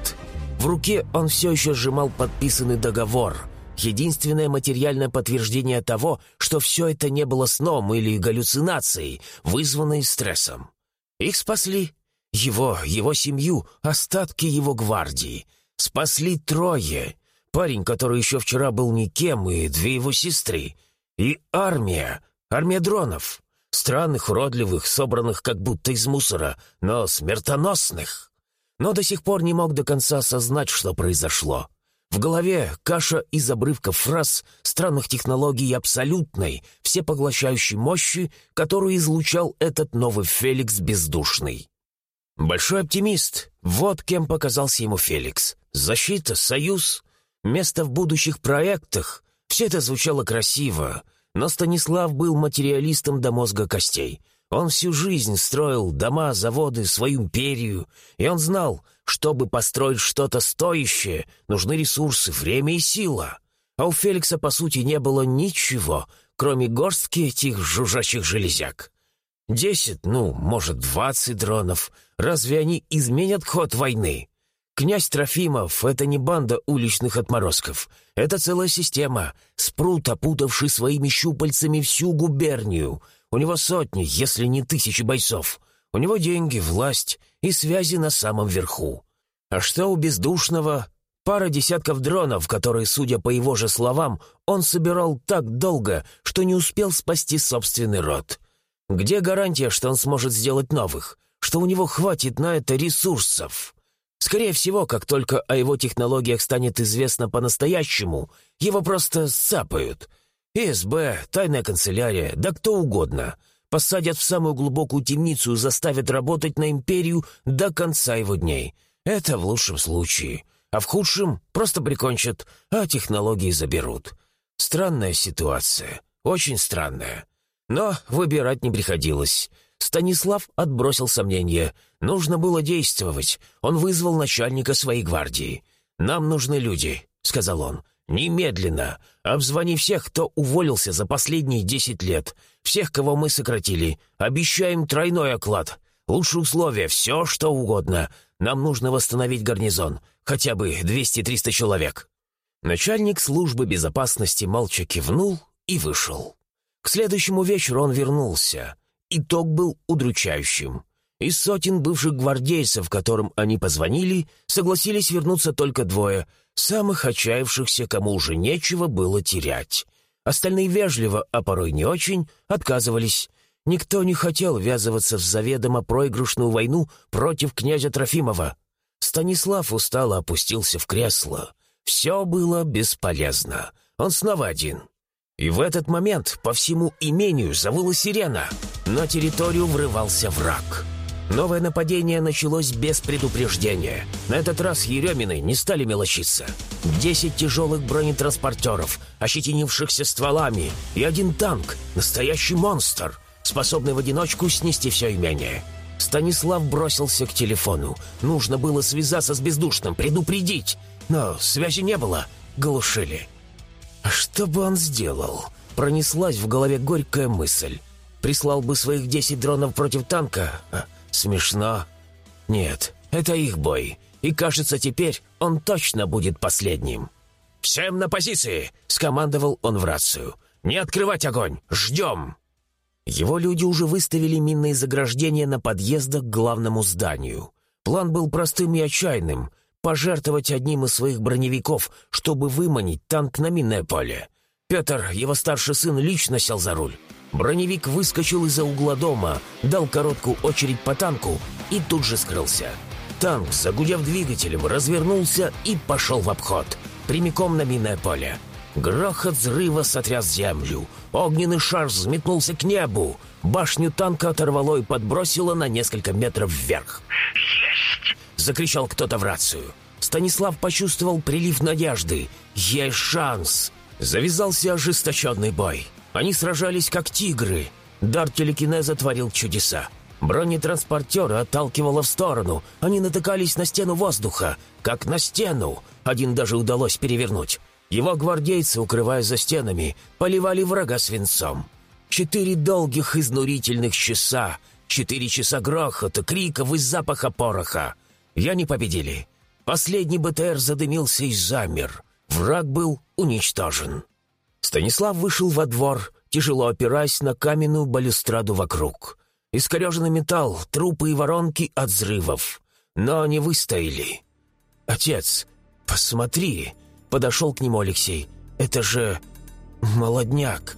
В руке он все еще сжимал подписанный договор. Единственное материальное подтверждение того, что все это не было сном или галлюцинацией, вызванной стрессом. Их спасли. Его, его семью, остатки его гвардии. Спасли трое. Парень, который еще вчера был никем, и две его сестры. И армия. Армия дронов. Странных, уродливых, собранных как будто из мусора, но смертоносных. Но до сих пор не мог до конца осознать, что произошло. В голове каша из обрывков фраз, странных технологий и абсолютной, всепоглощающей мощи, которую излучал этот новый Феликс Бездушный. Большой оптимист. Вот кем показался ему Феликс. Защита, союз, место в будущих проектах. Все это звучало красиво, но Станислав был материалистом до мозга костей. Он всю жизнь строил дома, заводы, свою империю, и он знал, чтобы построить что-то стоящее, нужны ресурсы, время и сила. А у Феликса, по сути, не было ничего, кроме горстки этих жужжащих железяк. Десять, ну, может, двадцать дронов. Разве они изменят ход войны? Князь Трофимов — это не банда уличных отморозков. Это целая система, спрут, опутавший своими щупальцами всю губернию. У него сотни, если не тысячи бойцов. У него деньги, власть и связи на самом верху. А что у бездушного? Пара десятков дронов, которые, судя по его же словам, он собирал так долго, что не успел спасти собственный род. Где гарантия, что он сможет сделать новых? Что у него хватит на это ресурсов? Скорее всего, как только о его технологиях станет известно по-настоящему, его просто сцапают. СБ, тайная канцелярия, да кто угодно. Посадят в самую глубокую темницу и заставят работать на империю до конца его дней. Это в лучшем случае. А в худшем просто прикончат, а технологии заберут. Странная ситуация. Очень странная. Но выбирать не приходилось. Станислав отбросил сомнения. Нужно было действовать. Он вызвал начальника своей гвардии. «Нам нужны люди», — сказал он. «Немедленно. Обзвони всех, кто уволился за последние десять лет. Всех, кого мы сократили. Обещаем тройной оклад. Лучшие условия, все, что угодно. Нам нужно восстановить гарнизон. Хотя бы 200-300 человек». Начальник службы безопасности молча кивнул и вышел. К следующему вечеру он вернулся. Итог был удручающим. Из сотен бывших гвардейцев, которым они позвонили, согласились вернуться только двое, самых отчаявшихся, кому уже нечего было терять. Остальные вежливо, а порой не очень, отказывались. Никто не хотел ввязываться в заведомо проигрышную войну против князя Трофимова. Станислав устало опустился в кресло. Все было бесполезно. Он снова один. И в этот момент по всему имению завыла сирена. На территорию врывался враг. Новое нападение началось без предупреждения. На этот раз Еремины не стали мелочиться. Десять тяжелых бронетранспортеров, ощетинившихся стволами, и один танк, настоящий монстр, способный в одиночку снести все имение. Станислав бросился к телефону. Нужно было связаться с бездушным, предупредить. Но связи не было, глушили. А что бы он сделал? Пронеслась в голове горькая мысль. Прислал бы своих десять дронов против танка? Смешно. Нет, это их бой. И кажется, теперь он точно будет последним. «Всем на позиции!» — скомандовал он в рацию. «Не открывать огонь! Ждем!» Его люди уже выставили минные заграждения на подъездах к главному зданию. План был простым и отчаянным пожертвовать одним из своих броневиков, чтобы выманить танк на минное поле. Петр, его старший сын, лично сел за руль. Броневик выскочил из-за угла дома, дал короткую очередь по танку и тут же скрылся. танк, загудев двигателем, развернулся и пошел в обход, прямиком на минное поле. Грохот взрыва сотряс землю. Огненный шар взметнулся к небу. Башню танка оторвало и подбросило на несколько метров вверх. Есть! Закричал кто-то в рацию. Станислав почувствовал прилив надежды. Есть шанс! Завязался ожесточенный бой. Они сражались как тигры. Дар телекинеза творил чудеса. Бронетранспортеры отталкивало в сторону. Они натыкались на стену воздуха, как на стену. Один даже удалось перевернуть. Его гвардейцы, укрываясь за стенами, поливали врага свинцом. Четыре долгих изнурительных часа, четыре часа грохота, криков и запаха пороха. Я не победили. Последний БТР задымился и замер. Враг был уничтожен. Станислав вышел во двор, тяжело опираясь на каменную балюстраду вокруг. Искореженный металл, трупы и воронки от взрывов. Но они выстояли. «Отец, посмотри!» — подошел к нему Алексей. «Это же... молодняк!»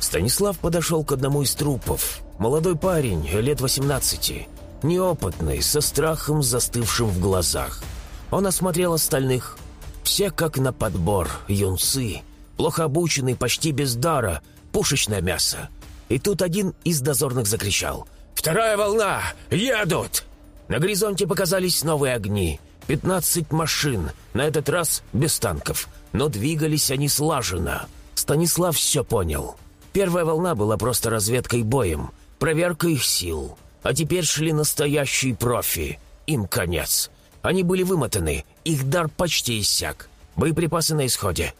Станислав подошел к одному из трупов. Молодой парень, лет 18, неопытный, со страхом застывшим в глазах. Он осмотрел остальных. Все как на подбор, юнцы, плохо обученный, почти без дара, пушечное мясо. И тут один из дозорных закричал. «Вторая волна! Едут!» На горизонте показались новые огни. Пятнадцать машин, на этот раз без танков. Но двигались они слаженно. Станислав все понял. Первая волна была просто разведкой боем, проверкой их сил. А теперь шли настоящие профи. Им конец. Они были вымотаны, их дар почти иссяк. Боеприпасы на исходе.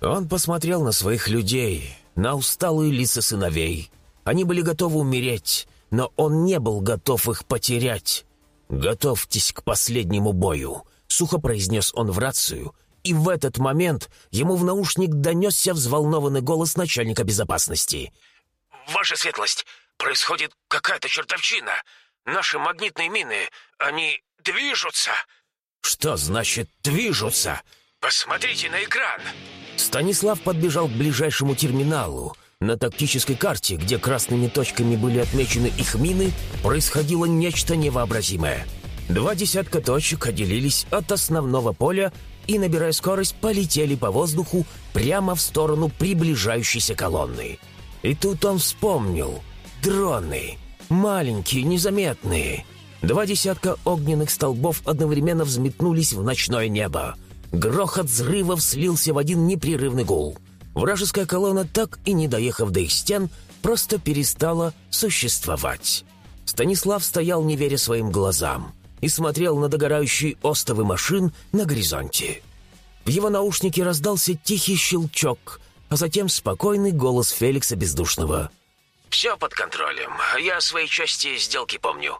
Он посмотрел на своих людей, на усталые лица сыновей. Они были готовы умереть, но он не был готов их потерять. «Готовьтесь к последнему бою», — сухо произнес он в рацию, и в этот момент ему в наушник донесся взволнованный голос начальника безопасности. «Ваша светлость, происходит какая-то чертовщина. Наши магнитные мины, они движутся». «Что значит «движутся»?» «Посмотрите на экран!» Станислав подбежал к ближайшему терминалу. На тактической карте, где красными точками были отмечены их мины, происходило нечто невообразимое. Два десятка точек отделились от основного поля и, набирая скорость, полетели по воздуху прямо в сторону приближающейся колонны. И тут он вспомнил. Дроны. Маленькие, незаметные. Два десятка огненных столбов одновременно взметнулись в ночное небо. Грохот взрывов слился в один непрерывный гул. Вражеская колонна, так и не доехав до их стен, просто перестала существовать. Станислав стоял, не веря своим глазам, и смотрел на догорающие остовы машин на горизонте. В его наушнике раздался тихий щелчок, а затем спокойный голос Феликса Бездушного. «Все под контролем. Я свои части сделки помню».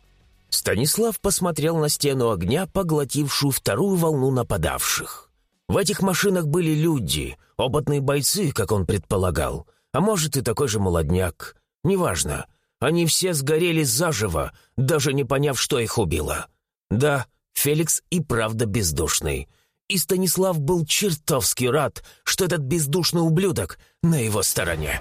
Станислав посмотрел на стену огня, поглотившую вторую волну нападавших. В этих машинах были люди, опытные бойцы, как он предполагал, а может и такой же молодняк. Неважно. Они все сгорели заживо, даже не поняв, что их убило. Да, Феликс и правда бездушный. И Станислав был чертовски рад, что этот бездушный ублюдок на его стороне.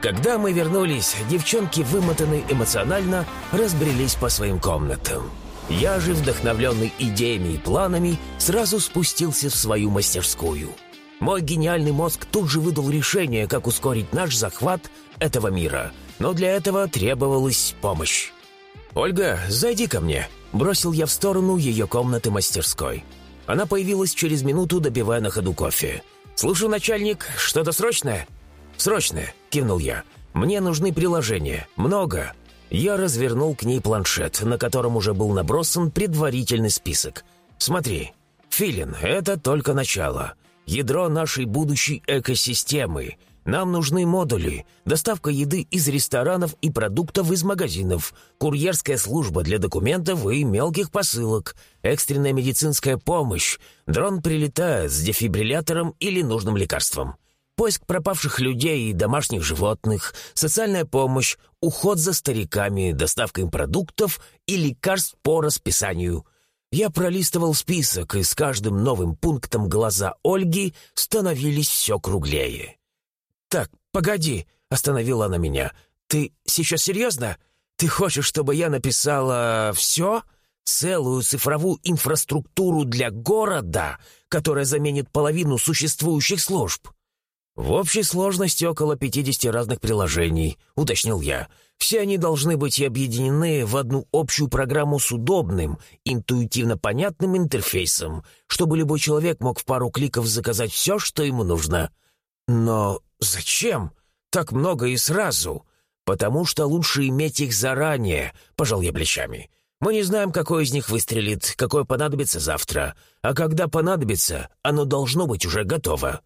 Когда мы вернулись, девчонки, вымотанные эмоционально, разбрелись по своим комнатам. Я же, вдохновленный идеями и планами, сразу спустился в свою мастерскую. Мой гениальный мозг тут же выдал решение, как ускорить наш захват этого мира, но для этого требовалась помощь. «Ольга, зайди ко мне», — бросил я в сторону ее комнаты мастерской. Она появилась через минуту, добивая на ходу кофе. «Слушай, начальник, что-то срочное?» «Срочное», — кивнул я. «Мне нужны приложения. Много». Я развернул к ней планшет, на котором уже был набросан предварительный список. «Смотри, Филин, это только начало. Ядро нашей будущей экосистемы. Нам нужны модули, доставка еды из ресторанов и продуктов из магазинов, курьерская служба для документов и мелких посылок, экстренная медицинская помощь, дрон прилетает с дефибриллятором или нужным лекарством поиск пропавших людей и домашних животных, социальная помощь, уход за стариками, доставка им продуктов и лекарств по расписанию. Я пролистывал список, и с каждым новым пунктом глаза Ольги становились все круглее. «Так, погоди», — остановила она меня. «Ты сейчас серьезно? Ты хочешь, чтобы я написала все? Целую цифровую инфраструктуру для города, которая заменит половину существующих служб?» «В общей сложности около 50 разных приложений», — уточнил я. «Все они должны быть объединены в одну общую программу с удобным, интуитивно понятным интерфейсом, чтобы любой человек мог в пару кликов заказать все, что ему нужно». «Но зачем? Так много и сразу?» «Потому что лучше иметь их заранее», — пожал я плечами. «Мы не знаем, какой из них выстрелит, какое понадобится завтра. А когда понадобится, оно должно быть уже готово».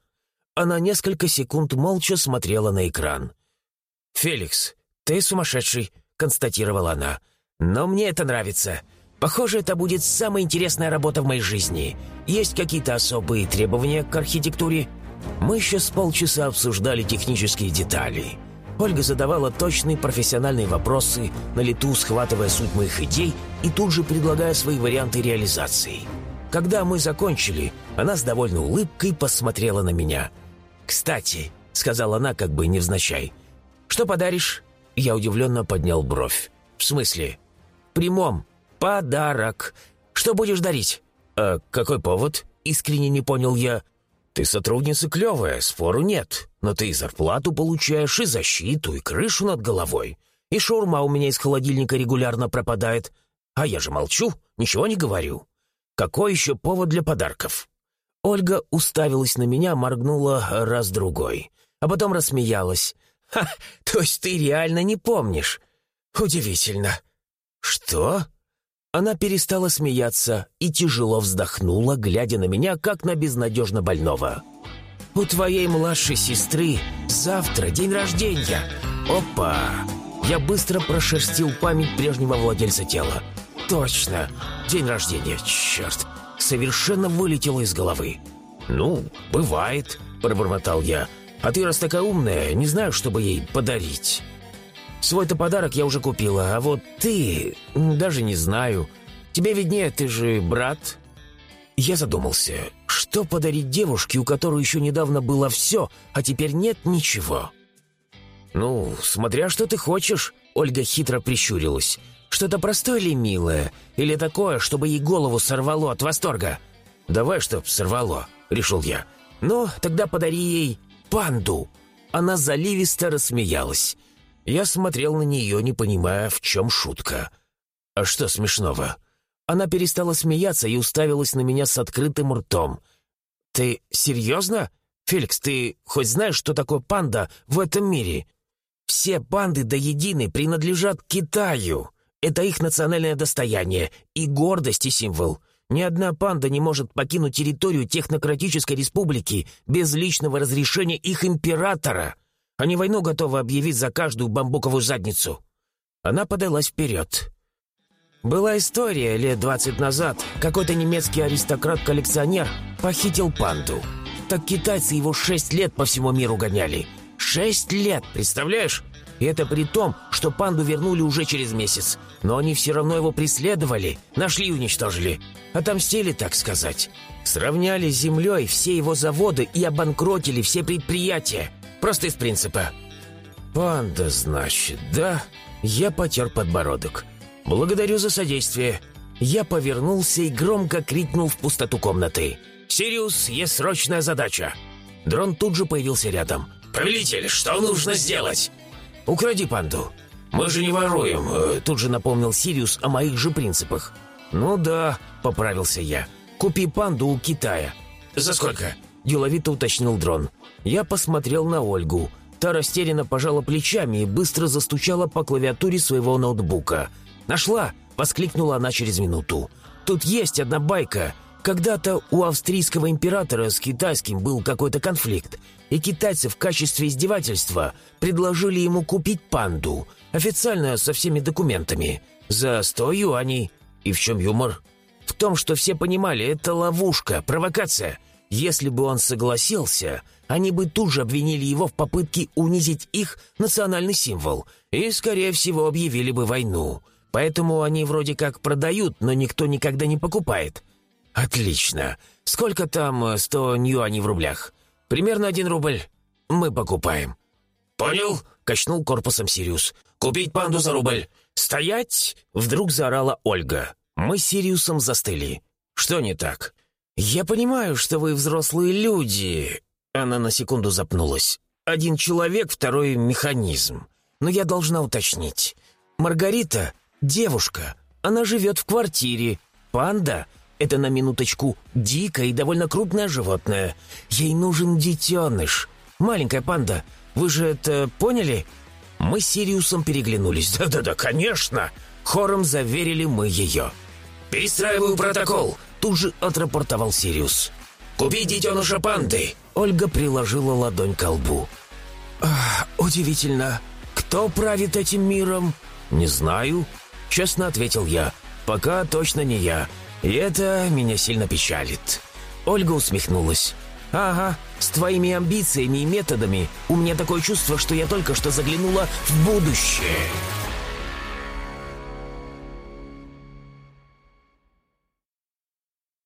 Она несколько секунд молча смотрела на экран. «Феликс, ты сумасшедший», — констатировала она. «Но мне это нравится. Похоже, это будет самая интересная работа в моей жизни. Есть какие-то особые требования к архитектуре?» Мы еще с полчаса обсуждали технические детали. Ольга задавала точные профессиональные вопросы, на лету схватывая суть моих идей и тут же предлагая свои варианты реализации. Когда мы закончили, она с довольной улыбкой посмотрела на меня — «Кстати», — сказала она как бы невзначай, — «что подаришь?» Я удивленно поднял бровь. «В смысле?» «Прямом. Подарок. Что будешь дарить?» «А какой повод?» — искренне не понял я. «Ты сотрудница клевая, спору нет. Но ты и зарплату получаешь, и защиту, и крышу над головой. И шаурма у меня из холодильника регулярно пропадает. А я же молчу, ничего не говорю. Какой еще повод для подарков?» Ольга уставилась на меня, моргнула раз-другой, а потом рассмеялась. «Ха, то есть ты реально не помнишь? Удивительно». «Что?» Она перестала смеяться и тяжело вздохнула, глядя на меня, как на безнадежно больного. «У твоей младшей сестры завтра день рождения. Опа!» Я быстро прошерстил память прежнего владельца тела. «Точно! День рождения, черт! Совершенно вылетело из головы. «Ну, бывает», — пробормотал я. «А ты, раз такая умная, не знаю, чтобы ей подарить». «Свой-то подарок я уже купила, а вот ты... даже не знаю. Тебе виднее, ты же брат». Я задумался, что подарить девушке, у которой еще недавно было все, а теперь нет ничего. «Ну, смотря что ты хочешь», — Ольга хитро прищурилась. Что-то простое или милое? Или такое, чтобы ей голову сорвало от восторга? Давай, чтоб сорвало, решил я. Ну, тогда подари ей панду. Она заливисто рассмеялась. Я смотрел на нее, не понимая, в чем шутка. А что смешного? Она перестала смеяться и уставилась на меня с открытым ртом. «Ты серьезно? Феликс, ты хоть знаешь, что такое панда в этом мире? Все панды до единой принадлежат Китаю. Это их национальное достояние и гордость и символ. Ни одна панда не может покинуть территорию технократической республики без личного разрешения их императора. Они войну готовы объявить за каждую бамбуковую задницу. Она подалась вперед. Была история лет двадцать назад. Какой-то немецкий аристократ-коллекционер похитил панду. Так китайцы его шесть лет по всему миру гоняли. Шесть лет, представляешь? И это при том, что панду вернули уже через месяц. Но они все равно его преследовали, нашли и уничтожили. Отомстили, так сказать. Сравняли с землей все его заводы и обанкротили все предприятия. Просто из принципа. «Панда, значит, да?» Я потер подбородок. «Благодарю за содействие». Я повернулся и громко крикнул в пустоту комнаты. «Сириус, есть срочная задача!» Дрон тут же появился рядом. «Повелитель, что нужно сделать?» «Укради панду». «Мы же не воруем», э, — тут же напомнил Сириус о моих же принципах. «Ну да», — поправился я. «Купи панду у Китая». «За сколько?» — деловито уточнил дрон. Я посмотрел на Ольгу. Та растерянно пожала плечами и быстро застучала по клавиатуре своего ноутбука. «Нашла!» — воскликнула она через минуту. «Тут есть одна байка. Когда-то у австрийского императора с китайским был какой-то конфликт и китайцы в качестве издевательства предложили ему купить панду, официально со всеми документами, за сто юаней. И в чем юмор? В том, что все понимали, это ловушка, провокация. Если бы он согласился, они бы тут же обвинили его в попытке унизить их национальный символ и, скорее всего, объявили бы войну. Поэтому они вроде как продают, но никто никогда не покупает. Отлично. Сколько там сто юаней в рублях? Примерно один рубль. Мы покупаем». «Понял?» — качнул корпусом Сириус. «Купить панду за рубль. «Стоять!» — вдруг заорала Ольга. Мы с Сириусом застыли. «Что не так?» «Я понимаю, что вы взрослые люди...» Она на секунду запнулась. «Один человек, второй механизм. Но я должна уточнить. Маргарита — девушка. Она живет в квартире. Панда — это на минуточку дикое и довольно крупное животное. Ей нужен детеныш. Маленькая панда. Вы же это поняли?» Мы с Сириусом переглянулись. «Да-да-да, конечно!» Хором заверили мы ее. «Перестраиваю протокол!» Тут же отрапортовал Сириус. «Купи детеныша панды!» Ольга приложила ладонь к лбу. «Удивительно. Кто правит этим миром?» «Не знаю», — честно ответил я. «Пока точно не я. И это меня сильно печалит». Ольга усмехнулась. «Ага, с твоими амбициями и методами у меня такое чувство, что я только что заглянула в будущее».